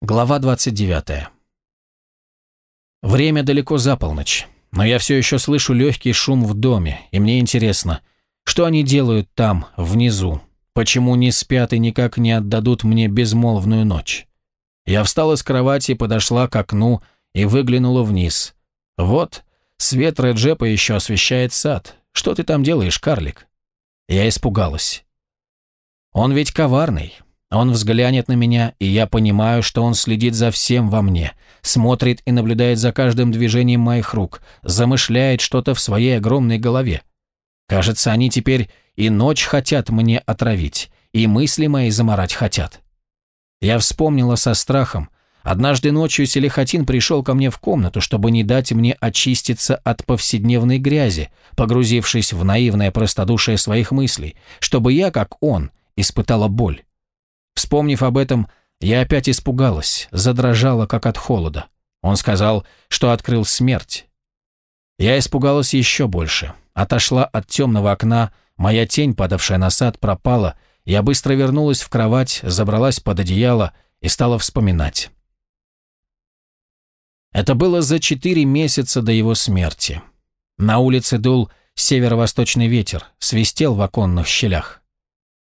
Глава 29. Время далеко за полночь, но я все еще слышу легкий шум в доме, и мне интересно, что они делают там, внизу, почему не спят и никак не отдадут мне безмолвную ночь. Я встала с кровати, подошла к окну и выглянула вниз. Вот, свет Реджепа еще освещает сад. Что ты там делаешь, карлик? Я испугалась. Он ведь коварный, он взглянет на меня, и я понимаю, что он следит за всем во мне, смотрит и наблюдает за каждым движением моих рук, замышляет что-то в своей огромной голове. Кажется, они теперь и ночь хотят мне отравить, и мысли мои заморать хотят. Я вспомнила со страхом. Однажды ночью Селихатин пришел ко мне в комнату, чтобы не дать мне очиститься от повседневной грязи, погрузившись в наивное простодушие своих мыслей, чтобы я, как он, испытала боль. Вспомнив об этом, я опять испугалась, задрожала, как от холода. Он сказал, что открыл смерть. Я испугалась еще больше. Отошла от темного окна, моя тень, падавшая на сад, пропала. Я быстро вернулась в кровать, забралась под одеяло и стала вспоминать. Это было за четыре месяца до его смерти. На улице дул северо-восточный ветер, свистел в оконных щелях.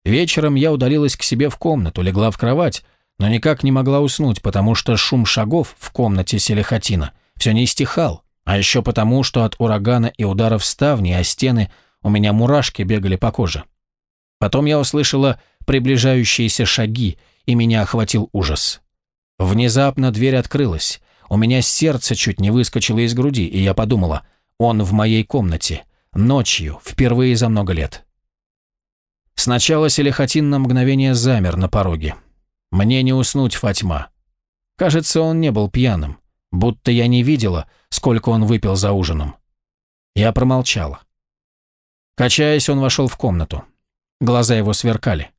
Вечером я удалилась к себе в комнату, легла в кровать, но никак не могла уснуть, потому что шум шагов в комнате Селихатина все не стихал, а еще потому, что от урагана и ударов ставни о стены у меня мурашки бегали по коже. Потом я услышала приближающиеся шаги, и меня охватил ужас. Внезапно дверь открылась, у меня сердце чуть не выскочило из груди, и я подумала, он в моей комнате, ночью, впервые за много лет. Сначала Селихатин на мгновение замер на пороге. Мне не уснуть, Фатьма. Кажется, он не был пьяным, будто я не видела, сколько он выпил за ужином. Я промолчала. Качаясь, он вошел в комнату. Глаза его сверкали.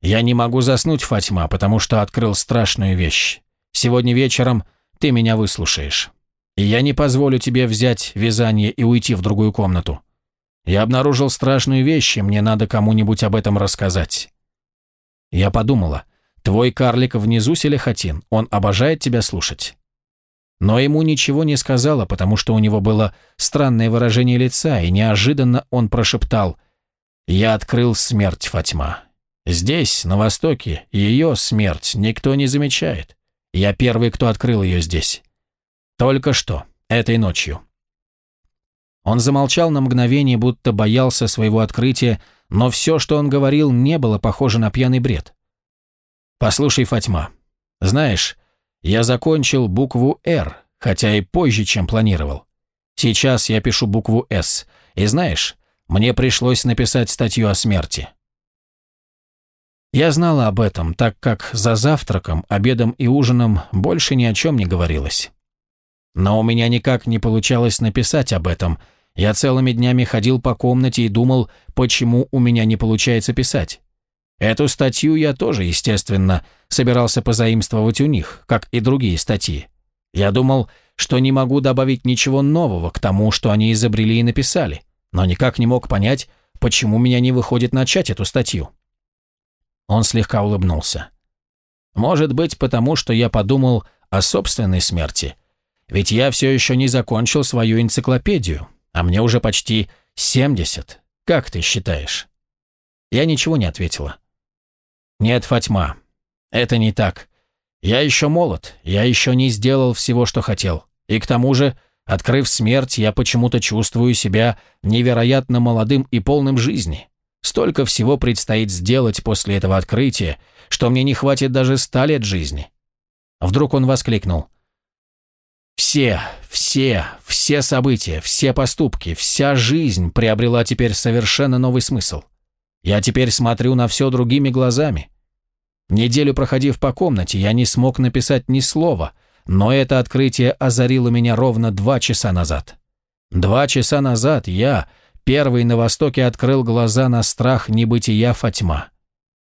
«Я не могу заснуть, Фатьма, потому что открыл страшную вещь. Сегодня вечером ты меня выслушаешь. И я не позволю тебе взять вязание и уйти в другую комнату. Я обнаружил страшную вещь, и мне надо кому-нибудь об этом рассказать. Я подумала, твой карлик внизу, Селихатин, он обожает тебя слушать. Но ему ничего не сказала, потому что у него было странное выражение лица, и неожиданно он прошептал «Я открыл смерть, Фатьма. Здесь, на Востоке, ее смерть никто не замечает. Я первый, кто открыл ее здесь. Только что, этой ночью. Он замолчал на мгновение, будто боялся своего открытия, но все, что он говорил, не было похоже на пьяный бред. «Послушай, Фатьма, знаешь, я закончил букву «Р», хотя и позже, чем планировал. Сейчас я пишу букву «С», и знаешь, мне пришлось написать статью о смерти». Я знала об этом, так как за завтраком, обедом и ужином больше ни о чем не говорилось. Но у меня никак не получалось написать об этом. Я целыми днями ходил по комнате и думал, почему у меня не получается писать. Эту статью я тоже, естественно, собирался позаимствовать у них, как и другие статьи. Я думал, что не могу добавить ничего нового к тому, что они изобрели и написали, но никак не мог понять, почему меня не выходит начать эту статью. Он слегка улыбнулся. Может быть, потому что я подумал о собственной смерти – ведь я все еще не закончил свою энциклопедию, а мне уже почти 70. Как ты считаешь?» Я ничего не ответила. «Нет, Фатьма, это не так. Я еще молод, я еще не сделал всего, что хотел. И к тому же, открыв смерть, я почему-то чувствую себя невероятно молодым и полным жизни. Столько всего предстоит сделать после этого открытия, что мне не хватит даже ста лет жизни». Вдруг он воскликнул – все, все, все события, все поступки, вся жизнь приобрела теперь совершенно новый смысл. Я теперь смотрю на все другими глазами. Неделю проходив по комнате, я не смог написать ни слова, но это открытие озарило меня ровно два часа назад. Два часа назад я, первый на Востоке, открыл глаза на страх небытия Фатьма.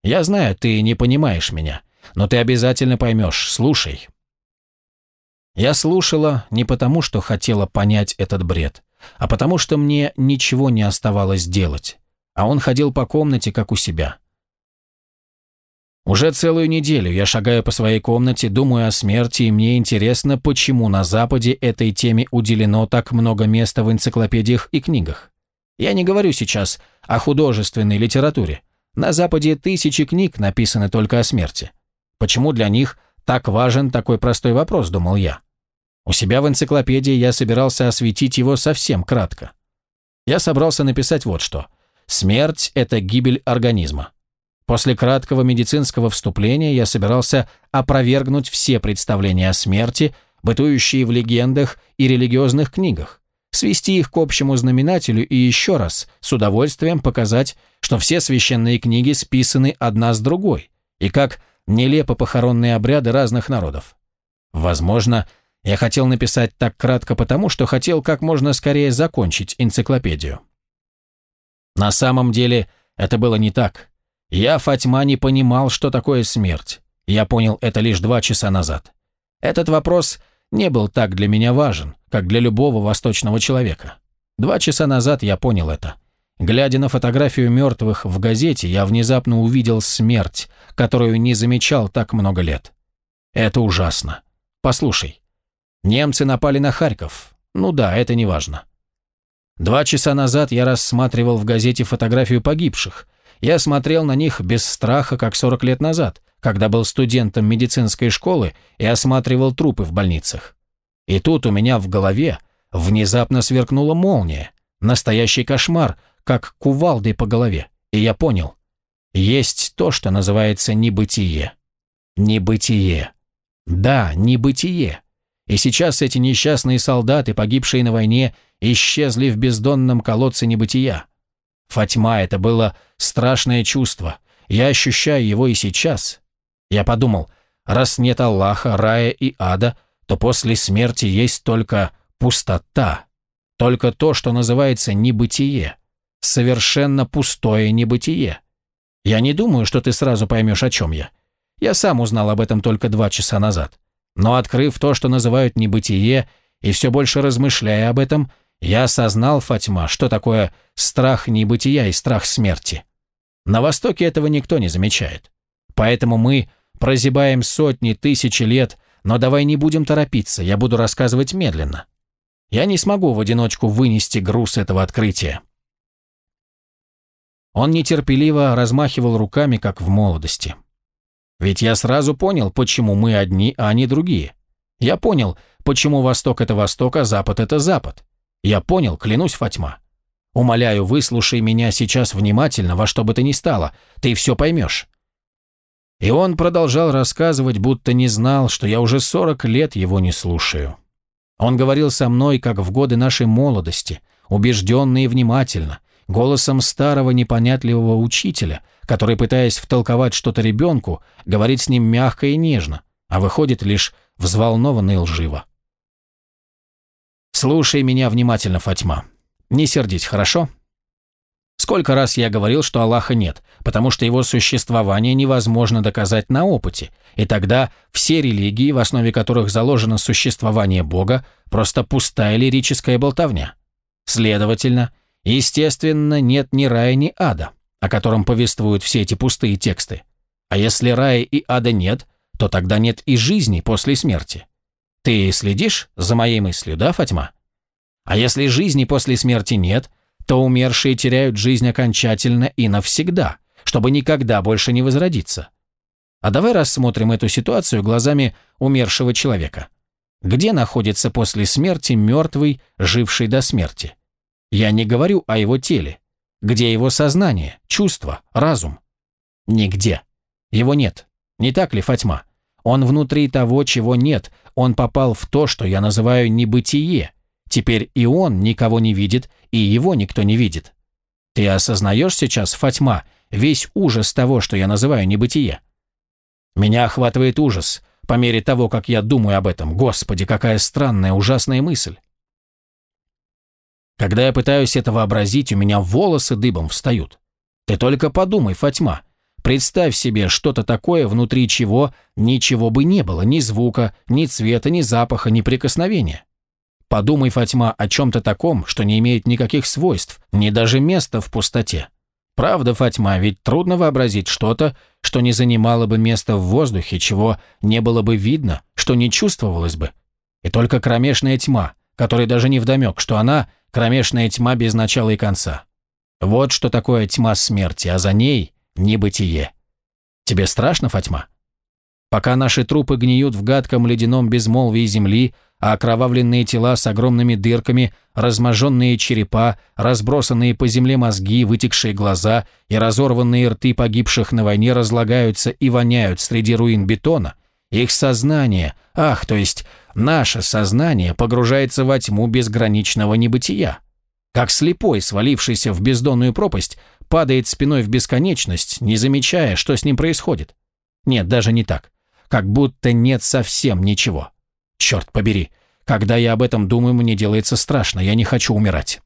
Я знаю, ты не понимаешь меня, но ты обязательно поймешь, слушай. Я слушала не потому, что хотела понять этот бред, а потому что мне ничего не оставалось делать, а он ходил по комнате, как у себя. Уже целую неделю я шагаю по своей комнате, думаю о смерти, и мне интересно, почему на Западе этой теме уделено так много места в энциклопедиях и книгах. Я не говорю сейчас о художественной литературе. На Западе тысячи книг написаны только о смерти. Почему для них так важен такой простой вопрос, думал я. У себя в энциклопедии я собирался осветить его совсем кратко. Я собрался написать вот что. Смерть – это гибель организма. После краткого медицинского вступления я собирался опровергнуть все представления о смерти, бытующие в легендах и религиозных книгах, свести их к общему знаменателю и еще раз с удовольствием показать, что все священные книги списаны одна с другой, и как нелепо похоронные обряды разных народов. Возможно, я хотел написать так кратко потому, что хотел как можно скорее закончить энциклопедию. На самом деле это было не так. Я, Фатьма, не понимал, что такое смерть. Я понял это лишь два часа назад. Этот вопрос не был так для меня важен, как для любого восточного человека. Два часа назад я понял это. Глядя на фотографию мертвых в газете, я внезапно увидел смерть, которую не замечал так много лет. Это ужасно. Послушай, Немцы напали на Харьков. Ну да, это не важно. Два часа назад я рассматривал в газете фотографию погибших. Я смотрел на них без страха, как 40 лет назад, когда был студентом медицинской школы и осматривал трупы в больницах. И тут у меня в голове внезапно сверкнула молния. Настоящий кошмар, как кувалдой по голове. И я понял. Есть то, что называется небытие. Небытие. Да, небытие. И сейчас эти несчастные солдаты, погибшие на войне, исчезли в бездонном колодце небытия. Фатьма, это было страшное чувство. Я ощущаю его и сейчас. Я подумал, раз нет Аллаха, рая и ада, то после смерти есть только пустота. Только то, что называется небытие. Совершенно пустое небытие. Я не думаю, что ты сразу поймешь, о чем я. Я сам узнал об этом только два часа назад. Но открыв то, что называют небытие, и все больше размышляя об этом, я осознал, Фатьма, что такое страх небытия и страх смерти. На Востоке этого никто не замечает. Поэтому мы прозябаем сотни, тысячи лет, но давай не будем торопиться, я буду рассказывать медленно. Я не смогу в одиночку вынести груз этого открытия. Он нетерпеливо размахивал руками, как в молодости. Ведь я сразу понял, почему мы одни, а они другие. Я понял, почему Восток – это Восток, а Запад – это Запад. Я понял, клянусь, Фатьма. Умоляю, выслушай меня сейчас внимательно, во что бы то ни стало. Ты все поймешь. И он продолжал рассказывать, будто не знал, что я уже 40 лет его не слушаю. Он говорил со мной, как в годы нашей молодости, убежденно и внимательно, голосом старого непонятливого учителя, который, пытаясь втолковать что-то ребенку, говорит с ним мягко и нежно, а выходит лишь взволнованно и лживо. «Слушай меня внимательно, Фатьма. Не сердись, хорошо?» Сколько раз я говорил, что Аллаха нет, потому что его существование невозможно доказать на опыте, и тогда все религии, в основе которых заложено существование Бога, просто пустая лирическая болтовня. Следовательно, Естественно, нет ни рая, ни ада, о котором повествуют все эти пустые тексты. А если рая и ада нет, то тогда нет и жизни после смерти. Ты следишь за моей мыслью, да, Фатьма? А если жизни после смерти нет, то умершие теряют жизнь окончательно и навсегда, чтобы никогда больше не возродиться. А давай рассмотрим эту ситуацию глазами умершего человека. Где находится после смерти мертвый, живший до смерти? Я не говорю о его теле. Где его сознание, чувство, разум? Нигде. Его нет. Не так ли, Фатьма? Он внутри того, чего нет. Он попал в то, что я называю небытие. Теперь и он никого не видит, и его никто не видит. Ты осознаешь сейчас, Фатьма, весь ужас того, что я называю небытие? Меня охватывает ужас по мере того, как я думаю об этом. Господи, какая странная, ужасная мысль. Когда я пытаюсь это вообразить, у меня волосы дыбом встают. Ты только подумай, Фатьма. Представь себе что-то такое, внутри чего ничего бы не было, ни звука, ни цвета, ни запаха, ни прикосновения. Подумай, Фатьма, о чем-то таком, что не имеет никаких свойств, ни даже места в пустоте. Правда, Фатьма, ведь трудно вообразить что-то, что не занимало бы место в воздухе, чего не было бы видно, что не чувствовалось бы. И только кромешная тьма, которой даже не вдомек, что она – кромешная тьма без начала и конца. Вот что такое тьма смерти, а за ней – небытие. Тебе страшно, Фатьма? Пока наши трупы гниют в гадком ледяном безмолвии земли – а окровавленные тела с огромными дырками, разможенные черепа, разбросанные по земле мозги, вытекшие глаза и разорванные рты погибших на войне разлагаются и воняют среди руин бетона, их сознание, ах, то есть наше сознание погружается во тьму безграничного небытия. Как слепой, свалившийся в бездонную пропасть, падает спиной в бесконечность, не замечая, что с ним происходит. Нет, даже не так. Как будто нет совсем ничего. Черт побери, когда я об этом думаю, мне делается страшно, я не хочу умирать.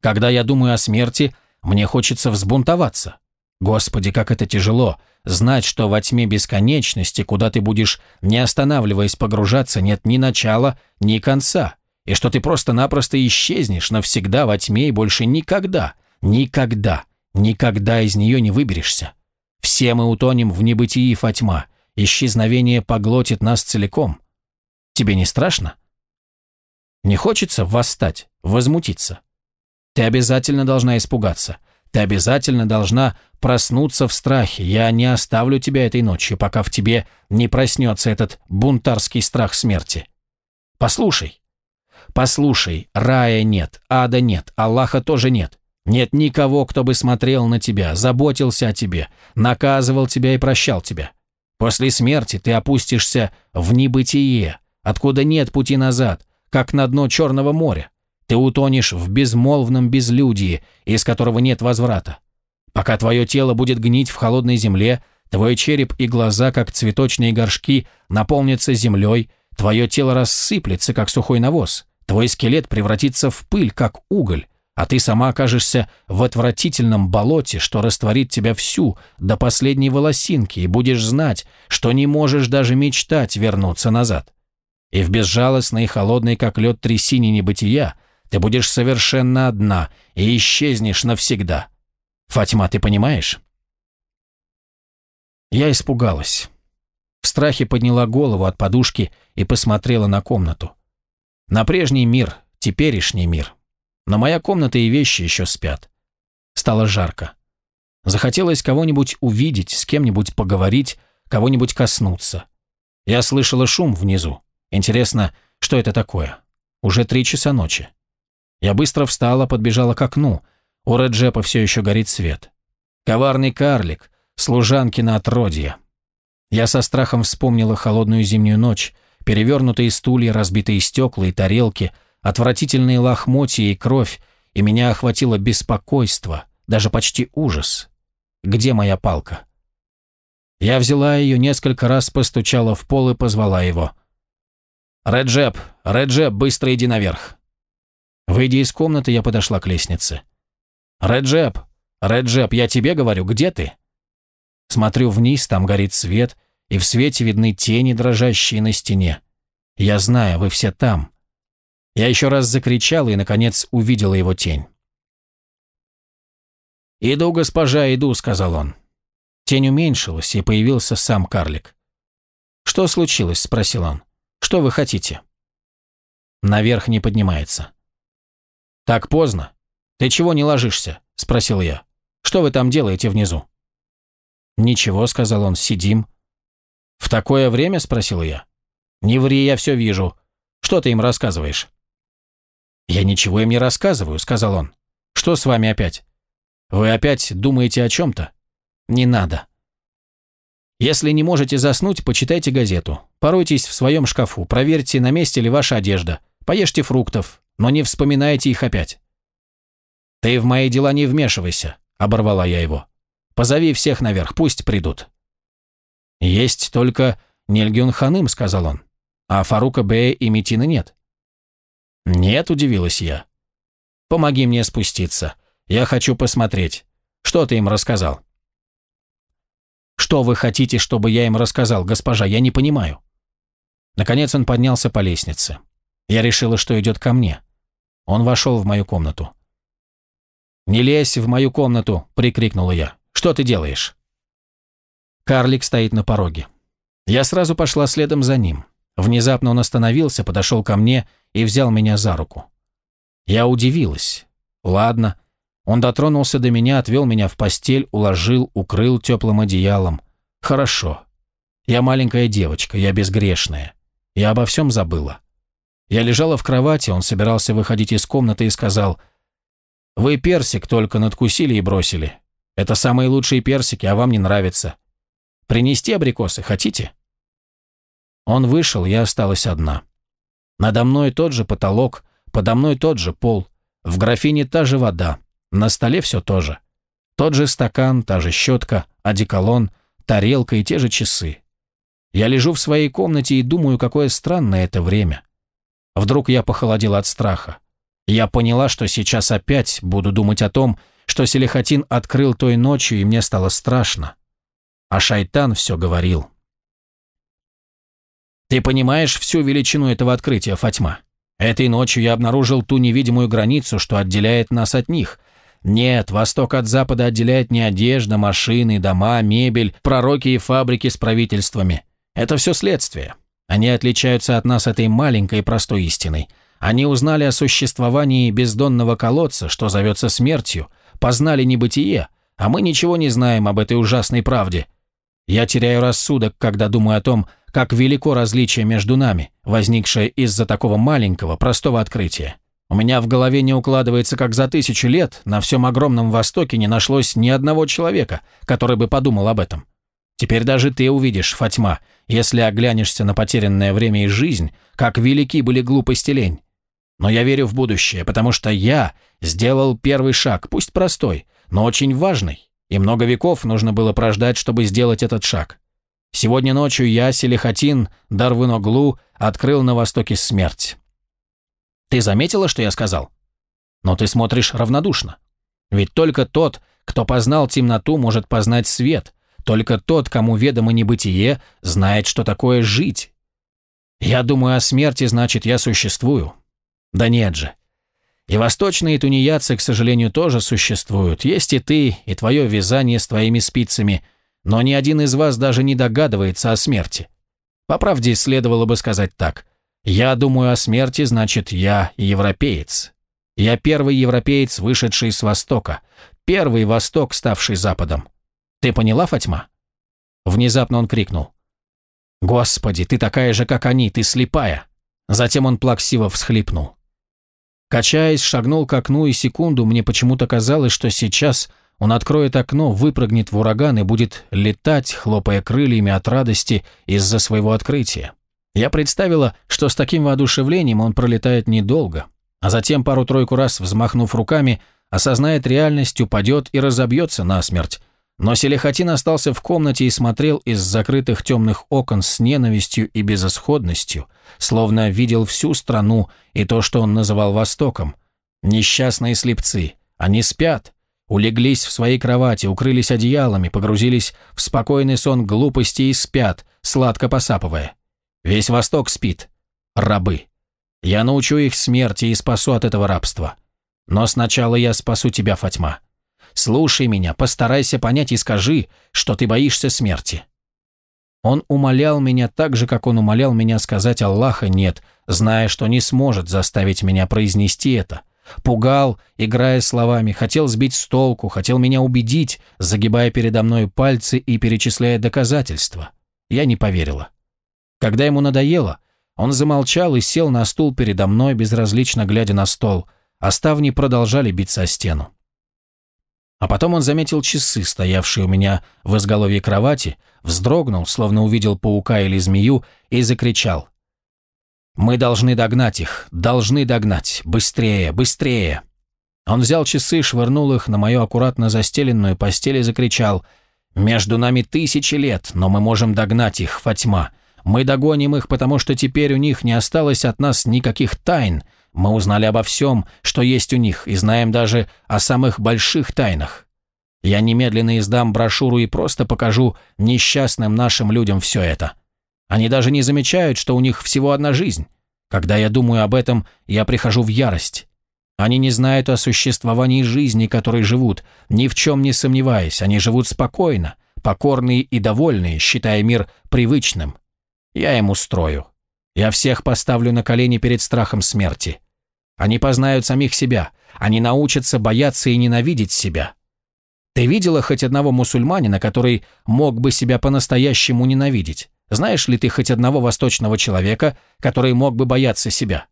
Когда я думаю о смерти, мне хочется взбунтоваться. Господи, как это тяжело, знать, что во тьме бесконечности, куда ты будешь, не останавливаясь погружаться, нет ни начала, ни конца, и что ты просто-напросто исчезнешь навсегда во тьме и больше никогда, никогда, никогда из нее не выберешься. Все мы утонем в небытии Фатьма, исчезновение поглотит нас целиком. Тебе не страшно? Не хочется восстать, возмутиться? Ты обязательно должна испугаться. Ты обязательно должна проснуться в страхе. Я не оставлю тебя этой ночью, пока в тебе не проснется этот бунтарский страх смерти. Послушай. Послушай, рая нет, ада нет, Аллаха тоже нет. Нет никого, кто бы смотрел на тебя, заботился о тебе, наказывал тебя и прощал тебя. После смерти ты опустишься в небытие, откуда нет пути назад, как на дно Черного моря. Ты утонешь в безмолвном безлюдии, из которого нет возврата. Пока твое тело будет гнить в холодной земле, твой череп и глаза, как цветочные горшки, наполнятся землей, твое тело рассыплется, как сухой навоз, твой скелет превратится в пыль, как уголь, а ты сама окажешься в отвратительном болоте, что растворит тебя всю, до последней волосинки, и будешь знать, что не можешь даже мечтать вернуться назад и в безжалостной и холодной, как лед трясине небытия, ты будешь совершенно одна и исчезнешь навсегда. Фатима, ты понимаешь? Я испугалась. В страхе подняла голову от подушки и посмотрела на комнату. На прежний мир, теперешний мир. Но моя комната и вещи еще спят. Стало жарко. Захотелось кого-нибудь увидеть, с кем-нибудь поговорить, кого-нибудь коснуться. Я слышала шум внизу. Интересно, что это такое? Уже три часа ночи. Я быстро встала, подбежала к окну. У Реджепа все еще горит свет. Коварный карлик, служанки на отродье. Я со страхом вспомнила холодную зимнюю ночь, перевернутые стулья, разбитые стекла и тарелки, отвратительные лохмотья и кровь, и меня охватило беспокойство, даже почти ужас. Где моя палка? Я взяла ее, несколько раз постучала в пол и позвала его. «Реджеп, Реджеп, быстро иди наверх!» Выйдя из комнаты, я подошла к лестнице. «Реджеп, Реджеп, я тебе говорю, где ты?» Смотрю вниз, там горит свет, и в свете видны тени, дрожащие на стене. Я знаю, вы все там. Я еще раз закричала и, наконец, увидела его тень. «Иду, госпожа, иду», — сказал он. Тень уменьшилась, и появился сам карлик. «Что случилось?» — спросил он. Что вы хотите?» Наверх не поднимается. «Так поздно. Ты чего не ложишься?» – спросил я. «Что вы там делаете внизу?» «Ничего», – сказал он, – «сидим». «В такое время?» – спросил я. «Не ври, я все вижу. Что ты им рассказываешь?» «Я ничего им не рассказываю», – сказал он. «Что с вами опять? Вы опять думаете о чем-то? Не надо. Если не можете заснуть, почитайте газету. Поройтесь в своем шкафу, проверьте, на месте ли ваша одежда. Поешьте фруктов, но не вспоминайте их опять. «Ты в мои дела не вмешивайся», — оборвала я его. «Позови всех наверх, пусть придут». «Есть только Нельгюн Ханым», — сказал он. «А Фарука Бея и Метина нет». «Нет», — удивилась я. «Помоги мне спуститься. Я хочу посмотреть. Что ты им рассказал?» Что вы хотите, чтобы я им рассказал, госпожа? Я не понимаю». Наконец он поднялся по лестнице. Я решила, что идет ко мне. Он вошел в мою комнату. «Не лезь в мою комнату!» – прикрикнула я. «Что ты делаешь?» Карлик стоит на пороге. Я сразу пошла следом за ним. Внезапно он остановился, подошел ко мне и взял меня за руку. Я удивилась. Ладно. Он дотронулся до меня, отвел меня в постель, уложил, укрыл теплым одеялом. Хорошо. Я маленькая девочка, я безгрешная. Я обо всем забыла. Я лежала в кровати, он собирался выходить из комнаты и сказал, «Вы персик только надкусили и бросили. Это самые лучшие персики, а вам не нравится. Принести абрикосы хотите?» Он вышел, я осталась одна. Надо мной тот же потолок, подо мной тот же пол, в графине та же вода, на столе все то же. Тот же стакан, та же щетка, одеколон, тарелка и те же часы. Я лежу в своей комнате и думаю, какое странное это время. Вдруг я похолодел от страха. Я поняла, что сейчас опять буду думать о том, что Селихатин открыл той ночью, и мне стало страшно. А шайтан все говорил. Ты понимаешь всю величину этого открытия, Фатьма? Этой ночью я обнаружил ту невидимую границу, что отделяет нас от них. Нет, восток от запада отделяет не одежда, машины, дома, мебель, пророки и фабрики с правительствами. Это все следствие. Они отличаются от нас этой маленькой простой истиной. Они узнали о существовании бездонного колодца, что зовется смертью, познали небытие, а мы ничего не знаем об этой ужасной правде. Я теряю рассудок, когда думаю о том, как велико различие между нами, возникшее из-за такого маленького, простого открытия. У меня в голове не укладывается, как за тысячи лет на всем огромном Востоке не нашлось ни одного человека, который бы подумал об этом. Теперь даже ты увидишь, Фатьма, если оглянешься на потерянное время и жизнь, как велики были глупости лень. Но я верю в будущее, потому что я сделал первый шаг, пусть простой, но очень важный, и много веков нужно было прождать, чтобы сделать этот шаг. Сегодня ночью я, Селихатин, Дарвыноглу, открыл на востоке смерть. Ты заметила, что я сказал? Но ты смотришь равнодушно. Ведь только тот, кто познал темноту, может познать свет. Только тот, кому ведомо небытие, знает, что такое жить. Я думаю о смерти, значит, я существую. Да нет же. И восточные тунеядцы, к сожалению, тоже существуют. Есть и ты, и твое вязание с твоими спицами – но ни один из вас даже не догадывается о смерти. По правде, следовало бы сказать так. Я думаю о смерти, значит, я европеец. Я первый европеец, вышедший с Востока. Первый Восток, ставший Западом. Ты поняла, Фатьма? Внезапно он крикнул. «Господи, ты такая же, как они, ты слепая!» Затем он плаксиво всхлипнул. Качаясь, шагнул к окну, и секунду мне почему-то казалось, что сейчас он откроет окно, выпрыгнет в ураган и будет летать, хлопая крыльями от радости из-за своего открытия. Я представила, что с таким воодушевлением он пролетает недолго, а затем пару-тройку раз, взмахнув руками, осознает реальность, упадет и разобьется насмерть. Но Селихатин остался в комнате и смотрел из закрытых темных окон с ненавистью и безысходностью, словно видел всю страну и то, что он называл Востоком. Несчастные слепцы, они спят, улеглись в своей кровати, укрылись одеялами, погрузились в спокойный сон глупости и спят, сладко посапывая. Весь Восток спит. Рабы. Я научу их смерти и спасу от этого рабства. Но сначала я спасу тебя, Фатьма. Слушай меня, постарайся понять и скажи, что ты боишься смерти. Он умолял меня так же, как он умолял меня сказать Аллаха «нет», зная, что не сможет заставить меня произнести это, Пугал, играя словами, хотел сбить с толку, хотел меня убедить, загибая передо мной пальцы и перечисляя доказательства. Я не поверила. Когда ему надоело, он замолчал и сел на стул передо мной, безразлично глядя на стол, а ставни продолжали биться о стену. А потом он заметил часы, стоявшие у меня в изголовье кровати, вздрогнул, словно увидел паука или змею, и закричал. Мы должны догнать их, должны догнать. Быстрее, быстрее. Он взял часы, швырнул их на мою аккуратно застеленную постель и закричал. «Между нами тысячи лет, но мы можем догнать их, Фатьма. Мы догоним их, потому что теперь у них не осталось от нас никаких тайн. Мы узнали обо всем, что есть у них, и знаем даже о самых больших тайнах. Я немедленно издам брошюру и просто покажу несчастным нашим людям все это. Они даже не замечают, что у них всего одна жизнь. Когда я думаю об этом, я прихожу в ярость. Они не знают о существовании жизни, которой живут, ни в чем не сомневаясь, они живут спокойно, покорные и довольные, считая мир привычным. Я им устрою. Я всех поставлю на колени перед страхом смерти. Они познают самих себя, они научатся бояться и ненавидеть себя. Ты видела хоть одного мусульманина, который мог бы себя по-настоящему ненавидеть? Знаешь ли ты хоть одного восточного человека, который мог бы бояться себя?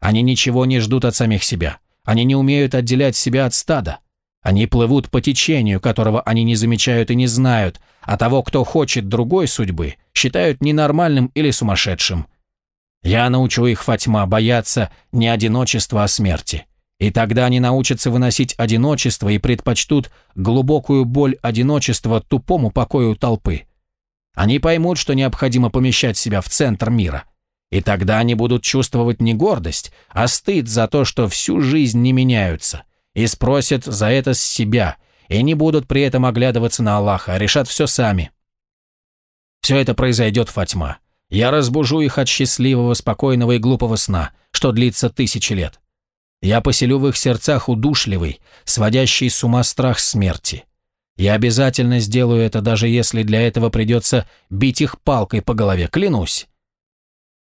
Они ничего не ждут от самих себя. Они не умеют отделять себя от стада. Они плывут по течению, которого они не замечают и не знают, а того, кто хочет другой судьбы, считают ненормальным или сумасшедшим. Я научу их, Фатьма, бояться не одиночества, а смерти. И тогда они научатся выносить одиночество и предпочтут глубокую боль одиночества тупому покою толпы. Они поймут, что необходимо помещать себя в центр мира. И тогда они будут чувствовать не гордость, а стыд за то, что всю жизнь не меняются, и спросят за это с себя, и не будут при этом оглядываться на Аллаха, а решат все сами. Все это произойдет, Фатьма. Я разбужу их от счастливого, спокойного и глупого сна, что длится тысячи лет. Я поселю в их сердцах удушливый, сводящий с ума страх смерти. Я обязательно сделаю это, даже если для этого придется бить их палкой по голове, клянусь.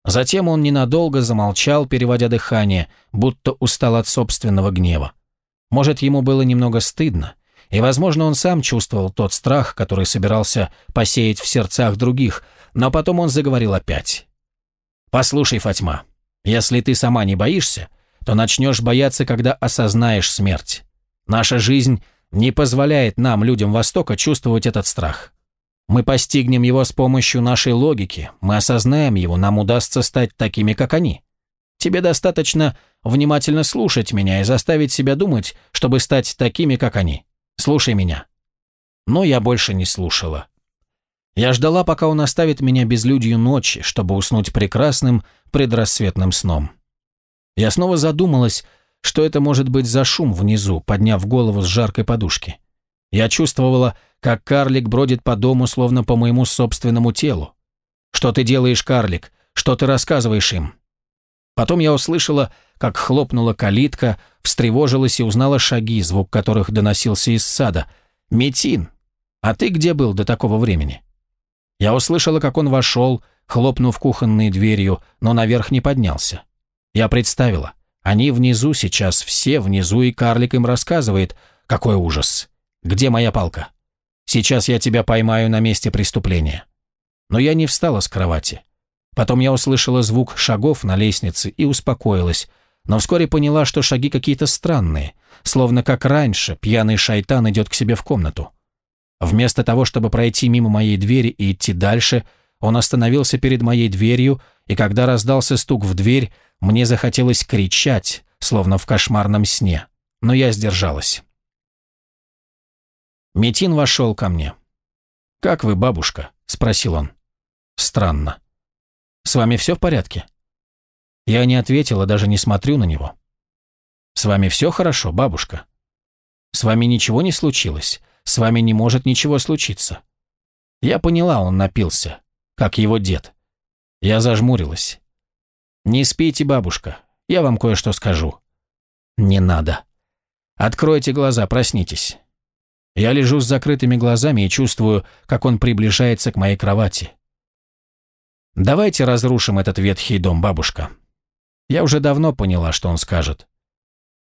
Затем он ненадолго замолчал, переводя дыхание, будто устал от собственного гнева. Может, ему было немного стыдно, и, возможно, он сам чувствовал тот страх, который собирался посеять в сердцах других, но потом он заговорил опять. «Послушай, Фатьма, если ты сама не боишься, то начнешь бояться, когда осознаешь смерть. Наша жизнь не позволяет нам, людям Востока, чувствовать этот страх. Мы постигнем его с помощью нашей логики, мы осознаем его, нам удастся стать такими, как они. Тебе достаточно внимательно слушать меня и заставить себя думать, чтобы стать такими, как они. Слушай меня. Но я больше не слушала. Я ждала, пока он оставит меня безлюдью ночи, чтобы уснуть прекрасным предрассветным сном. Я снова задумалась, что это может быть за шум внизу, подняв голову с жаркой подушки. Я чувствовала, как карлик бродит по дому, словно по моему собственному телу. «Что ты делаешь, карлик? Что ты рассказываешь им?» Потом я услышала, как хлопнула калитка, встревожилась и узнала шаги, звук которых доносился из сада. «Метин! А ты где был до такого времени?» Я услышала, как он вошел, хлопнув кухонной дверью, но наверх не поднялся. Я представила. Они внизу сейчас, все внизу, и карлик им рассказывает. Какой ужас. Где моя палка? Сейчас я тебя поймаю на месте преступления. Но я не встала с кровати. Потом я услышала звук шагов на лестнице и успокоилась, но вскоре поняла, что шаги какие-то странные, словно как раньше пьяный шайтан идет к себе в комнату. Вместо того, чтобы пройти мимо моей двери и идти дальше, он остановился перед моей дверью, и когда раздался стук в дверь, мне захотелось кричать, словно в кошмарном сне, но я сдержалась. Метин вошел ко мне. «Как вы, бабушка?» – спросил он. «Странно. С вами все в порядке?» Я не ответила, даже не смотрю на него. «С вами все хорошо, бабушка?» «С вами ничего не случилось. С вами не может ничего случиться». Я поняла, он напился, как его дед. Я зажмурилась. «Не спите, бабушка. Я вам кое-что скажу». «Не надо. Откройте глаза, проснитесь». Я лежу с закрытыми глазами и чувствую, как он приближается к моей кровати. «Давайте разрушим этот ветхий дом, бабушка». Я уже давно поняла, что он скажет.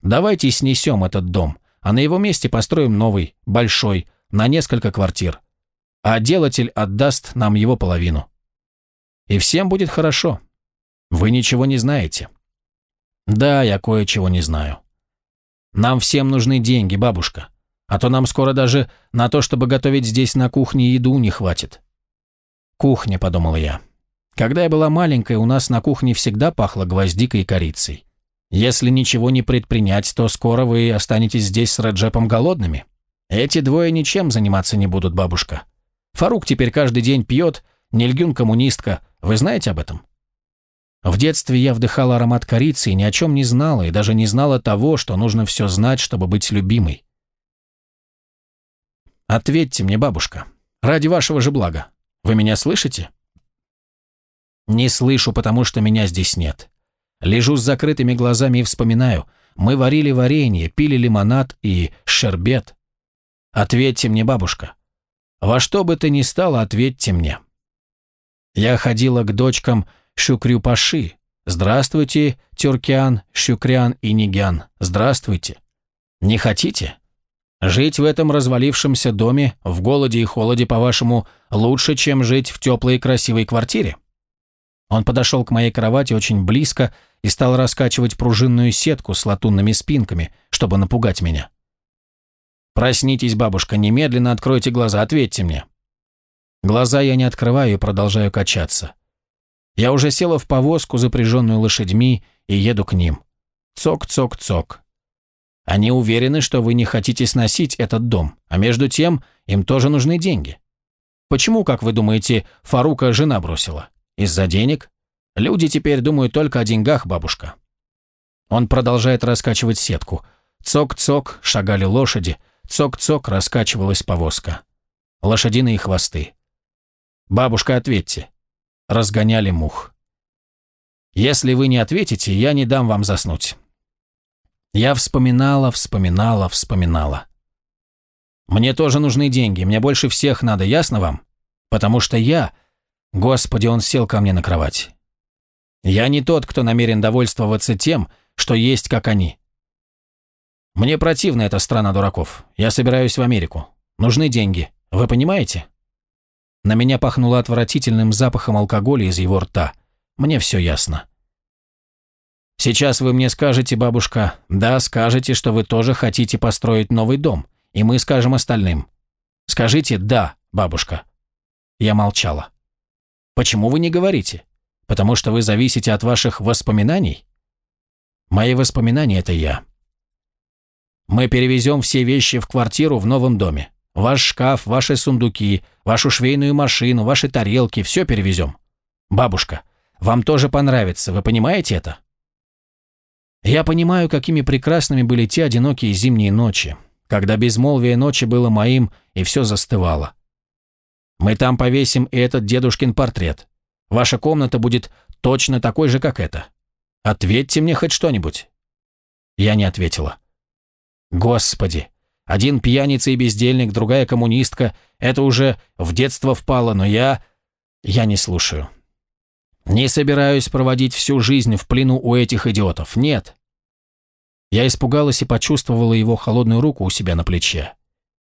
«Давайте снесем этот дом, а на его месте построим новый, большой, на несколько квартир. А делатель отдаст нам его половину. И всем будет хорошо». Вы ничего не знаете? Да, я кое-чего не знаю. Нам всем нужны деньги, бабушка. А то нам скоро даже на то, чтобы готовить здесь на кухне еду, не хватит. Кухня, подумала я. Когда я была маленькой, у нас на кухне всегда пахло гвоздикой и корицей. Если ничего не предпринять, то скоро вы останетесь здесь с Раджепом голодными. Эти двое ничем заниматься не будут, бабушка. Фарук теперь каждый день пьет, Нильгюн коммунистка. Вы знаете об этом? В детстве я вдыхала аромат корицы и ни о чем не знала, и даже не знала того, что нужно все знать, чтобы быть любимой. Ответьте мне, бабушка, ради вашего же блага. Вы меня слышите? Не слышу, потому что меня здесь нет. Лежу с закрытыми глазами и вспоминаю. Мы варили варенье, пили лимонад и шербет. Ответьте мне, бабушка. Во что бы ты ни стало, ответьте мне. Я ходила к дочкам Шукрю-Паши. Здравствуйте, Тюркиан, Шукрян и Нигян. Здравствуйте. Не хотите? Жить в этом развалившемся доме, в голоде и холоде, по-вашему, лучше, чем жить в теплой и красивой квартире? Он подошел к моей кровати очень близко и стал раскачивать пружинную сетку с латунными спинками, чтобы напугать меня. «Проснитесь, бабушка, немедленно откройте глаза, ответьте мне». Глаза я не открываю и продолжаю качаться. Я уже села в повозку, запряженную лошадьми, и еду к ним. Цок-цок-цок. Они уверены, что вы не хотите сносить этот дом, а между тем им тоже нужны деньги. Почему, как вы думаете, Фарука жена бросила? Из-за денег? Люди теперь думают только о деньгах, бабушка. Он продолжает раскачивать сетку. Цок-цок, шагали лошади. Цок-цок, раскачивалась повозка. Лошадиные хвосты. «Бабушка, ответьте». Разгоняли мух. «Если вы не ответите, я не дам вам заснуть». Я вспоминала, вспоминала, вспоминала. Мне тоже нужны деньги, мне больше всех надо, ясно вам? Потому что я... Господи, он сел ко мне на кровать. Я не тот, кто намерен довольствоваться тем, что есть как они. Мне противна эта страна дураков. Я собираюсь в Америку. Нужны деньги. Вы понимаете? На меня пахнуло отвратительным запахом алкоголя из его рта. Мне все ясно. Сейчас вы мне скажете, бабушка, да, скажете, что вы тоже хотите построить новый дом, и мы скажем остальным. Скажите «да», бабушка. Я молчала. Почему вы не говорите? Потому что вы зависите от ваших воспоминаний? Мои воспоминания – это я. Мы перевезем все вещи в квартиру в новом доме. Ваш шкаф, ваши сундуки, вашу швейную машину, ваши тарелки – все перевезем. Бабушка, вам тоже понравится, вы понимаете это? Я понимаю, какими прекрасными были те одинокие зимние ночи, когда безмолвие ночи было моим, и все застывало. Мы там повесим и этот дедушкин портрет. Ваша комната будет точно такой же, как эта. Ответьте мне хоть что-нибудь». Я не ответила. «Господи! Один пьяница и бездельник, другая коммунистка. Это уже в детство впало, но я... Я не слушаю. Не собираюсь проводить всю жизнь в плену у этих идиотов. Нет. Я испугалась и почувствовала его холодную руку у себя на плече.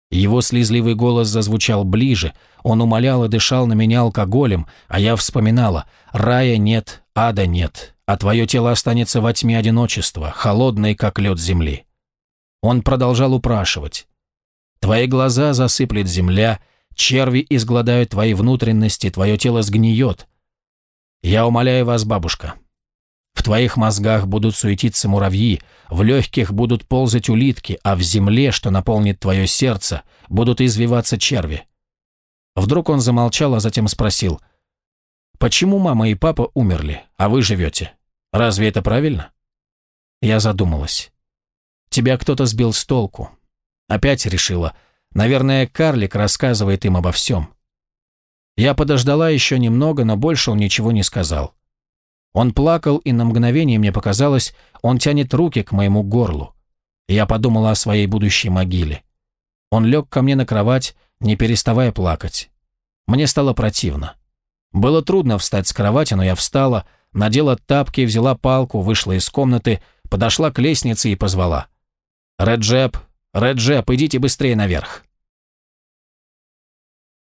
Его слезливый голос зазвучал ближе, он умолял и дышал на меня алкоголем, а я вспоминала, рая нет, ада нет, а твое тело останется во тьме одиночества, холодной, как лед земли. Он продолжал упрашивать. Твои глаза засыплет земля, черви изгладают твои внутренности, твое тело сгниет, я умоляю вас, бабушка. В твоих мозгах будут суетиться муравьи, в легких будут ползать улитки, а в земле, что наполнит твое сердце, будут извиваться черви. Вдруг он замолчал, а затем спросил, «Почему мама и папа умерли, а вы живете? Разве это правильно?» Я задумалась. «Тебя кто-то сбил с толку». Опять решила, наверное, карлик рассказывает им обо всем. Я подождала еще немного, но больше он ничего не сказал. Он плакал, и на мгновение мне показалось, он тянет руки к моему горлу. Я подумала о своей будущей могиле. Он лег ко мне на кровать, не переставая плакать. Мне стало противно. Было трудно встать с кровати, но я встала, надела тапки, взяла палку, вышла из комнаты, подошла к лестнице и позвала. «Реджеп, Реджеп, идите быстрее наверх!»